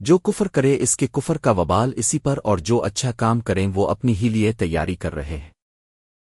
جو کفر کرے اس کے کفر کا وبال اسی پر اور جو اچھا کام کریں وہ اپنی ہی لیے تیاری کر رہے ہیں۔